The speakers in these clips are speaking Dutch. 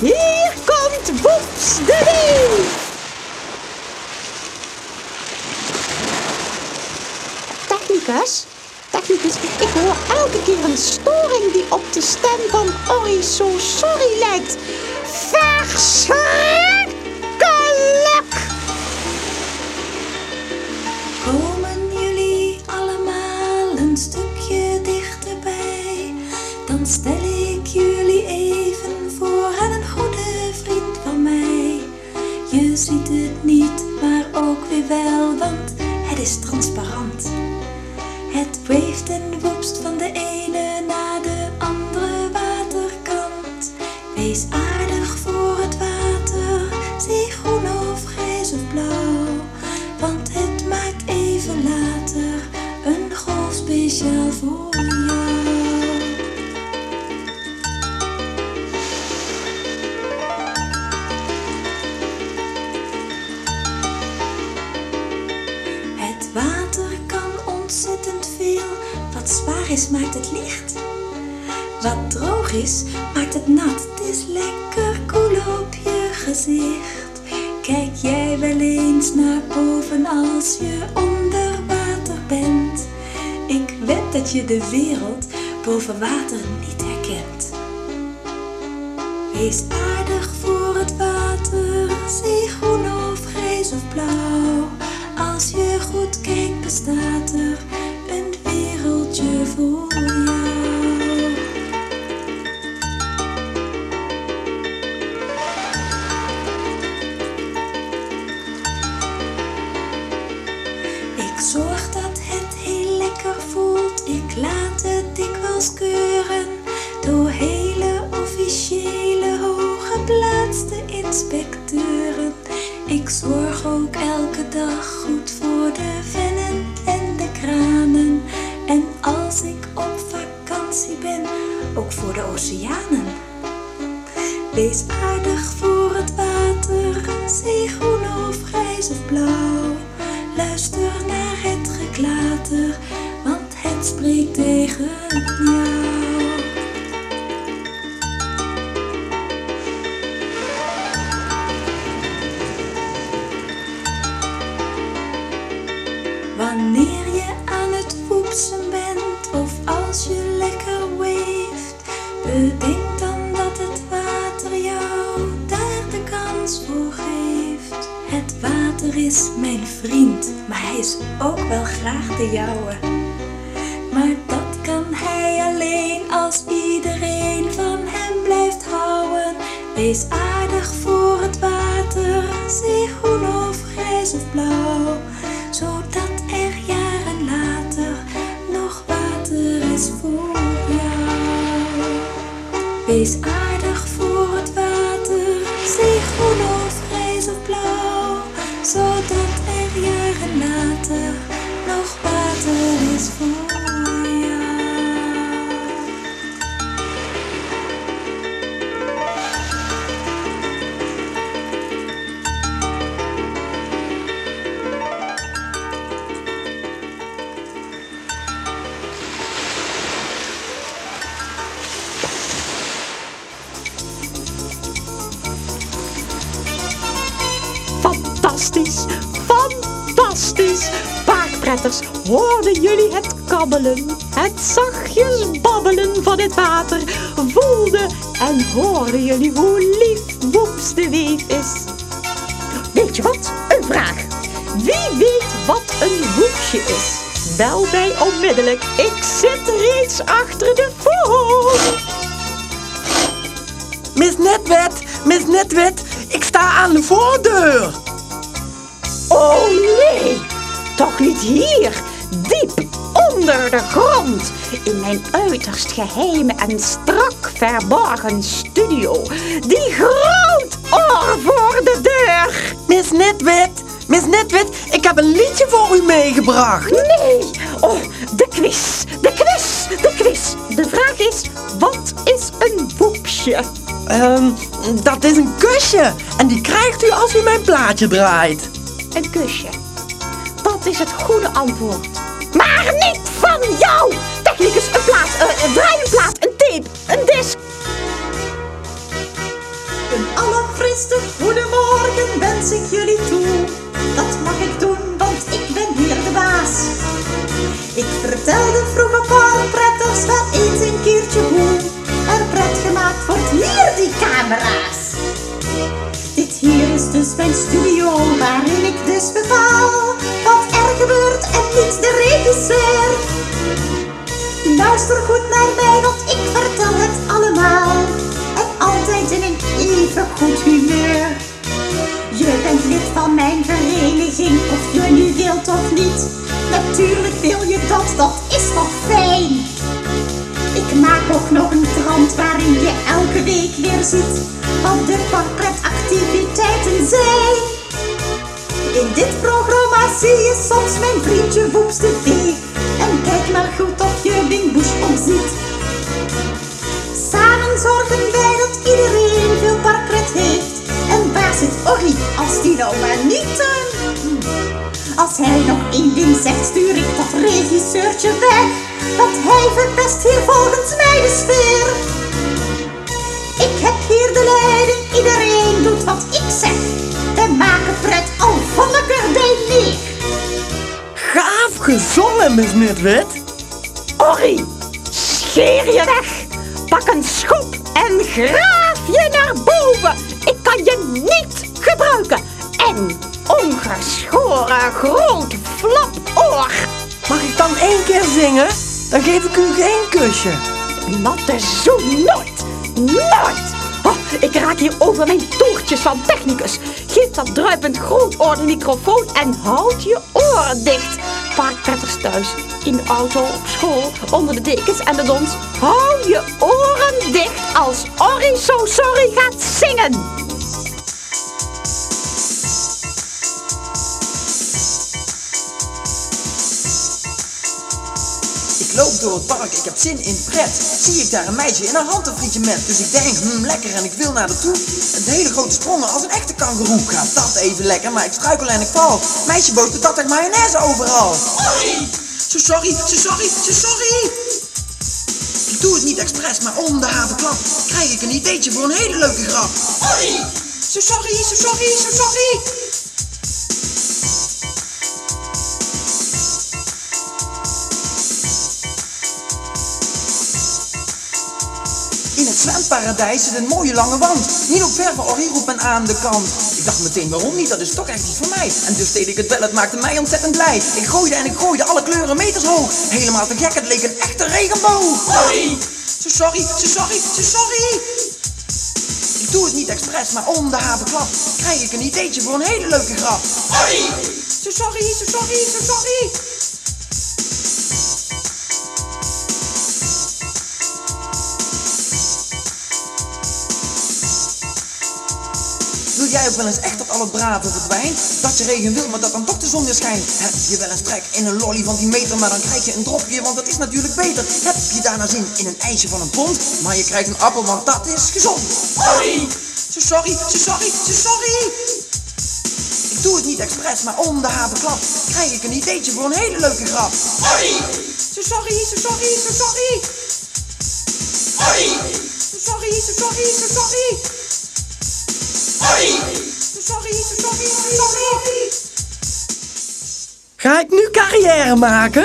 Hier komt Woeps de Wief. Technicus, technicus, ik hoor elke keer een storing die op de stem van Ori So Sorry lijkt. Verschrikkelijk! Maakt het nat. Het is lekker koel op je gezicht. Kijk jij wel eens naar boven als je onder water bent? Ik wed dat je de wereld boven water niet herkent. Wees aardig voor het water, zie groen of grijs of blauw. Als je goed kijkt, bestaat er Wees aardig voor het water, zie groen of grijs of blauw. Luister naar het geklater, want het spreekt tegen jou. Wanneer je aan het woepsen bent of als je lekker weeft, bedenk is mijn vriend, maar hij is ook wel graag de jouwe. Maar dat kan hij alleen als iedereen van hem blijft houden. Wees aardig voor het water, zie groen of grijs of blauw, zodat er jaren later nog water is voor jou. Wees aardig Hoorden jullie het kabbelen? Het zachtjes babbelen van het water. Voelden en hoorden jullie hoe lief Woeps de Weef is? Weet je wat? Een vraag. Wie weet wat een woepsje is? Bel mij onmiddellijk. Ik zit reeds achter de voet. Miss Netwet, Miss Netwet, ik sta aan de voordeur. Oh nee, toch niet hier, diep onder de grond, in mijn uiterst geheime en strak verborgen studio. Die groot oor voor de deur. Miss Netwet, Miss Netwet, ik heb een liedje voor u meegebracht. Nee, oh, de quiz, de quiz, de quiz. De vraag is, wat is een woepsje? Ehm, dat is een kusje en die krijgt u als u mijn plaatje draait. Een kusje. Dat is het goede antwoord. Maar niet van jou! Technicus, een plaat, eh, een draai een tape, een disc. Een allerfriste goedemorgen wens ik jullie toe. Dat mag ik doen, want ik ben hier de baas. Ik vertelde vroeger parkpretters wel eens een keertje hoe er pret gemaakt wordt. Hier die camera's. Dit hier is dus mijn studio waarin ik dus bepaal de regisseur. Luister goed naar mij, want ik vertel het allemaal. En altijd in een even goed humeur. Je bent lid van mijn vereniging, of je nu wilt of niet. Natuurlijk wil je dat, dat is toch fijn. Ik maak ook nog een krant waarin je elke week weer ziet wat de parkpretactiviteiten zijn. In dit programma zie je soms mijn vriendje Woeps de. En kijk maar goed of je Wing Bush omziet. Samen zorgen wij dat iedereen veel parkpret heeft. En waar zit Orrie als die nou maar niet... eh, als hij nog één ding zegt, stuur ik dat regisseurtje weg. Want hij verpest hier volgens mij de sfeer. Ik heb hier de leiding, iedereen doet wat ik zeg. We maken pret al Vonnekerdijn neer. Gaaf gezongen, Miss Nitwit. Orrie, scheer je weg. Pak een schop en graaf je naar boven. Ik kan je niet gebruiken. En ongeschoren groot flapoor. Mag ik dan één keer zingen? Dan geef ik u geen kusje. Natte zoen nooit. Nooit. Oh, ik raak hier over mijn toertjes van technicus. Geef dat druipend grootoor de microfoon en houd je oren dicht. Parkpretters thuis, in de auto, op school, onder de dekens en de dons. Hou je oren dicht als Orrie So Sorry gaat zingen. Loop door het park, ik heb zin in pret. Zie ik daar een meisje in een handenvrietje met. Dus ik denk, hm, lekker en ik wil naar haar toe. Een hele grote sprongen als een echte kangeroe. Gaat dat even lekker, maar ik struikel en ik val. Meisje boos dat er mayonaise overal. Sorry! Zo sorry, zo sorry, zo sorry! Ik doe het niet expres, maar om de havenklap krijg ik een ideetje voor een hele leuke grap. Sorry! Zo sorry, zo sorry, zo sorry! Het zwemparadijs zit een mooie lange wand. Niet op ver van roept men aan de kant. Ik dacht meteen, waarom niet? Dat is toch echt iets voor mij. En dus deed ik het wel, het maakte mij ontzettend blij. Ik gooide en ik gooide alle kleuren meters hoog. Helemaal te gek, het leek een echte regenboog. Sorry! Sorry, sorry, sorry! Ik doe het niet expres, maar om de havenklap krijg ik een ideetje voor een hele leuke grap. Sorry! Sorry, sorry, sorry! Ook wel eens echt dat al het verdwijnt? Dat je regen wil, maar dat dan toch de zon weer schijnt? Heb je wel eens trek in een lolly van die meter, maar dan krijg je een dropje, want dat is natuurlijk beter. Heb je daarna zin in een ijsje van een pond, maar je krijgt een appel, want dat is gezond. Sorry! Sorry, sorry, sorry! Ik doe het niet expres, maar om de havenklap krijg ik een ideetje voor een hele leuke grap. Sorry! Zo sorry, sorry, sorry! Sorry! Sorry, sorry, sorry! Sorry! Sorry, sorry! Ga ik nu carrière maken?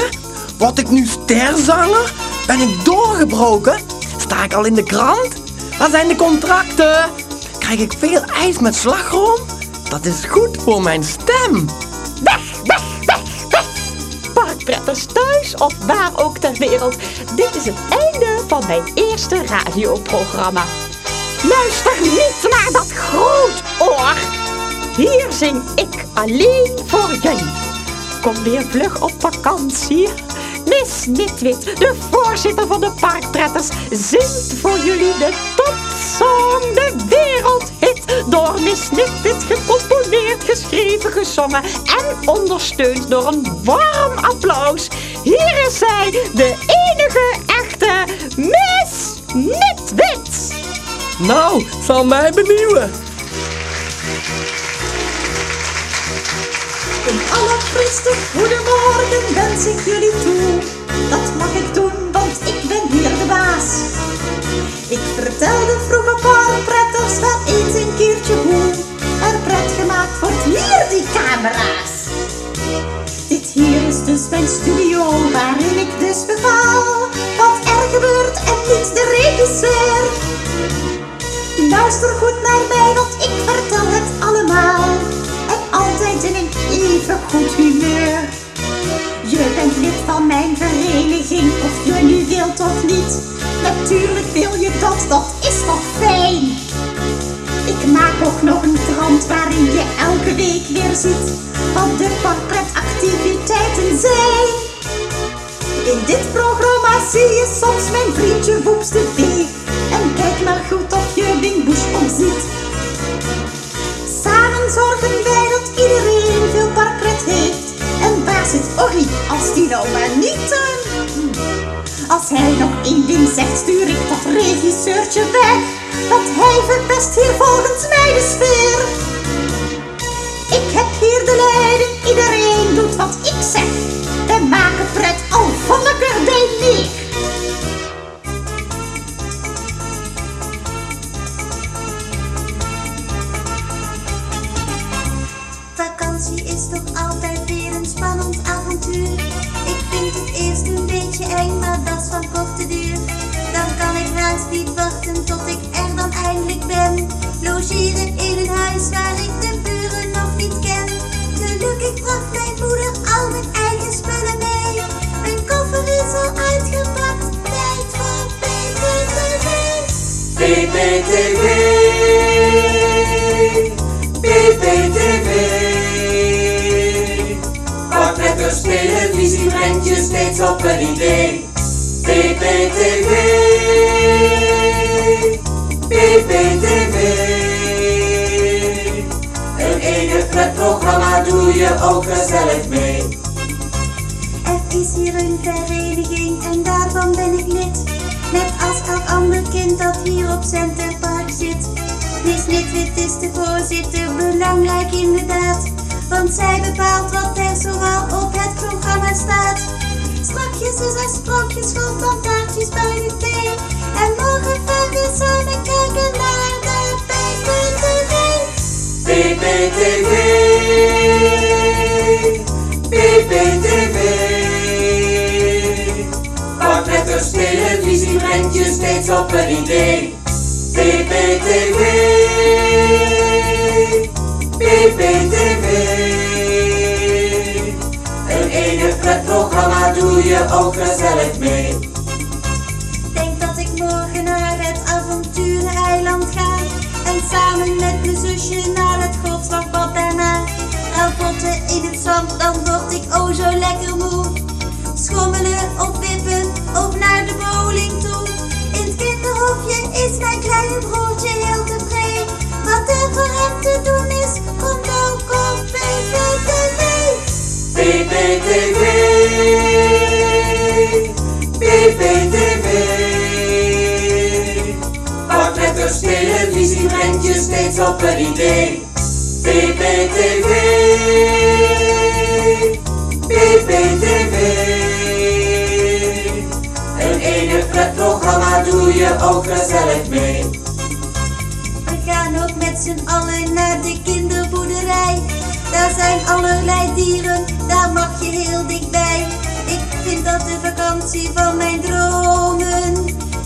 Word ik nu sterzanger? Ben ik doorgebroken? Sta ik al in de krant? Waar zijn de contracten? Krijg ik veel ijs met slagroom? Dat is goed voor mijn stem. Weg, weg, weg, weg! Parkpretters thuis of waar ook ter wereld. Dit is het einde van mijn eerste radioprogramma. Luister niet naar dat grootoor. Hier zing ik alleen voor jullie. Kom weer vlug op vakantie. Miss Nitwit, de voorzitter van de Parkpretters, zingt voor jullie de topsong, de wereldhit. Door Miss Nitwit gecomponeerd, geschreven, gezongen en ondersteund door een warm applaus. Hier is zij, de enige echte Miss Nitwit. Nou, zal mij benieuwen. Een allerfriste goedemorgen wens ik jullie toe. Dat mag ik doen, want ik ben hier de baas. Ik vertelde vroeger Luister goed naar mij, want ik vertel het allemaal. En altijd in een even goed humeur. Je bent lid van mijn vereniging, of je nu wilt of niet. Natuurlijk wil je dat, dat is toch fijn. Ik maak ook nog een krant waarin je elke week weer ziet wat de portretactiviteiten zijn. In dit programma zie je soms mijn vriendje Boeps de Vee. En kijk maar goed of Samen zorgen wij dat iedereen veel portret heeft. En waar zit Orly als die nou maar niet... eh, Als hij nog één ding zegt, stuur ik dat regisseurtje weg. Want hij verpest hier volgens mij de sfeer. Ik heb hier de leiding, iedereen doet wat ik zeg. Tot ik er dan eindelijk ben. Logeren in een huis waar ik de buren nog niet ken. Gelukkig bracht mijn moeder al mijn eigen spullen mee. Mijn koffer is al uitgepakt, tijd voor PPTV. PPTV. PPTV. Portretters, televisie brengt je steeds op een idee. PPTV. PPTV. Een enig pretprogramma doe je ook gezellig mee. Er is hier een vereniging en daarvan ben ik lid. Net als elk ander kind dat hier op Centerpark zit. Miss Nitwit is de voorzitter, belangrijk inderdaad. Want zij bepaalt wat er zoal op het programma staat. Strakjes is er sprookjes van taartjes bij de thee. Televisie brengt je steeds op een idee. PPTV. PPTV. Een enig pretprogramma doe je ook gezellig mee. Naar het golfslagbad daarna. Ravotten in het zand, dan word ik oh zo lekker moe. Schommelen of wippen of naar de bowling toe. In het kinderhofje is mijn kleine broertje je steeds op een idee. PPTV. PPTV. Een enig pretprogramma doe je ook gezellig mee. We gaan ook met z'n allen naar de kinderboerderij. Daar zijn allerlei dieren, daar mag je heel dichtbij. Ik vind dat de vakantie van mijn dromen.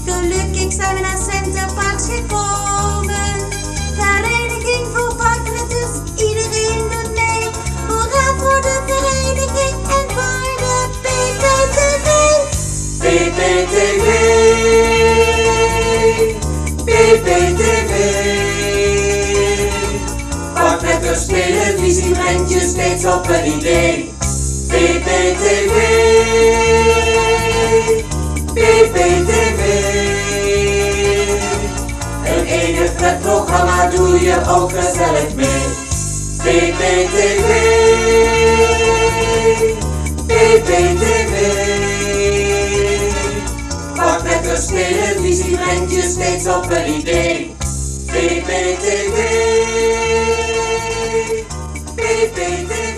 Gelukkig zijn we naar Centerparks gekomen. PPTV, PPTV. Vakletters televisie brengt je steeds op een idee. PPTV, PPTV. Een enig pretprogramma, doe je ook gezellig mee. PPTV, PPTV. Door televisie brengt steeds op een idee. VPTV, VPTV.